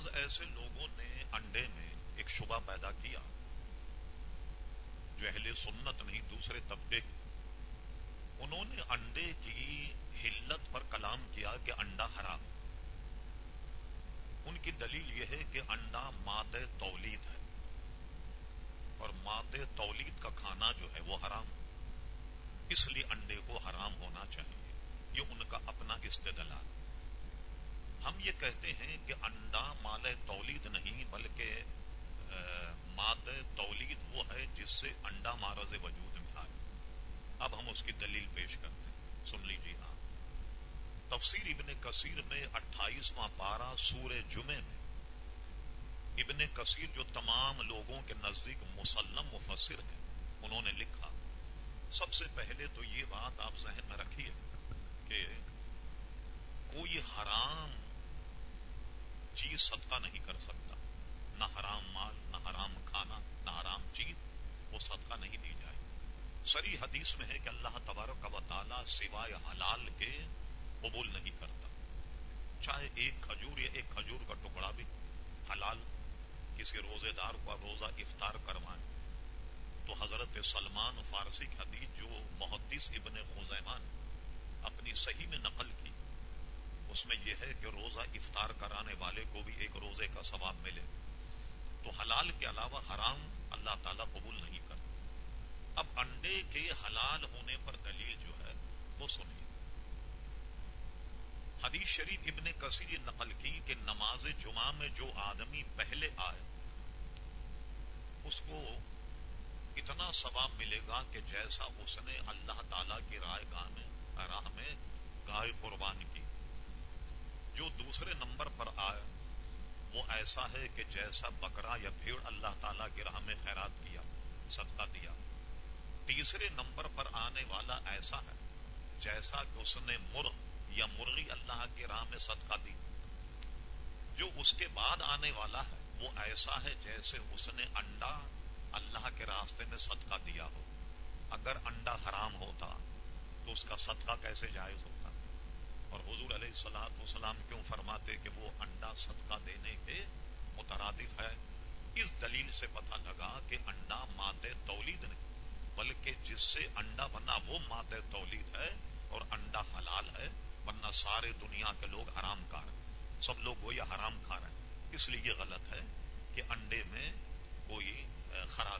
بعض ایسے لوگوں نے انڈے میں ایک شبہ پیدا کیا جو اہل سنت نہیں، دوسرے طبقے انہوں نے انڈے کی ہلت پر کلام کیا کہ انڈا حرام ان کی دلیل یہ ہے کہ انڈا ماد تولید ہے۔ اور ماد تولید کا کھانا جو ہے وہ حرام اس لیے انڈے کو حرام ہونا چاہیے۔ یہ ان کا اپنا استدلال ہم یہ کہتے ہیں کہ انڈا مال تولید نہیں، بلکہ ماد تولید وہ ہے جس سے انڈا مارز وجود میں آئے۔ اب ہم اس کی دلیل پیش کرتے ہیں۔ سن لیجیے آپ۔ تفسیر ابن کثیر میں اٹھائیسواں پارہ سور جمعے میں، ابن کثیر جو تمام لوگوں کے نزدیک مسلم مفسر ہیں، انہوں نے لکھا، سب سے پہلے تو یہ بات آپ ذہن میں رکھیے کہ کوئی حرام صدقہ نہیں کر سکتا۔ نہ حرام مال، نہ حرام کھانا، نہ حرام چیز، وہ صدقہ نہیں دی جائے۔ سری حدیث میں ہے کہ اللہ تبارک و تعالی سوائے حلال کے قبول نہیں کرتا۔ چاہے ایک کھجور یا ایک کھجور کا ٹکڑا بھی حلال کسی روزے دار کو روزہ افطار کروائے، تو حضرت سلمان فارسی کی حدیث جو محدث ابن خزیمان اپنی صحیح میں نقل کی اس میں یہ ہے کہ روزہ افطار کرانے والے کو بھی ایک روزے کا ثواب ملے۔ تو حلال کے علاوہ حرام اللہ تعالیٰ قبول نہیں کرتا۔ اب انڈے کے حلال ہونے پر دلیل جو ہے وہ سنیے۔ حدیث شریف ابن کثیر نقل کی کہ نماز جمعہ میں جو آدمی پہلے آئے، اس کو اتنا ثواب ملے گا کہ جیسا اس نے اللہ تعالی کی رائے گاہ میں، راہ میں گائے قربان کی۔ دوسرے نمبر پر آئے وہ ایسا ہے کہ جیسا بکرا یا بھیڑ اللہ تعالی کی راہ میں خیرات کیا، صدقہ دیا۔ تیسرے نمبر پر آنے والا ایسا ہے، جیسا کہ اس نے مرغ یا مرغی اللہ کی راہ میں صدقہ دی۔ جو اس کے بعد آنے والا ہے، وہ ایسا ہے جیسے اس نے انڈا اللہ کے راستے میں صدقہ دیا ہو۔ اگر انڈا حرام ہوتا تو اس کا صدقہ کیسے جائز ہوتا؟ اور حضور علیہ السلام وسلام کیوں فرماتے کہ وہ انڈا صدقہ دینے کے مترادف ہے؟ اس دلیل سے پتہ لگا کہ انڈا مادے تولید نہیں، بلکہ جس سے انڈا بنا وہ مادے تولید ہے اور انڈا حلال ہے، ورنہ سارے دنیا کے لوگ حرام کار ہیں۔ سب لوگ وہ یہ حرام کھا رہے ہیں۔ اس لیے یہ غلط ہے کہ انڈے میں کوئی خراب